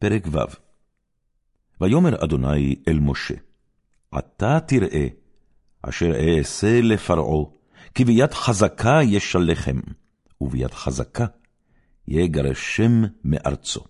פרק ו' ויאמר אדוני אל משה, עתה תראה, אשר אעשה לפרעה, כי ביד חזקה ישלחם, וביד חזקה יגרשם מארצו.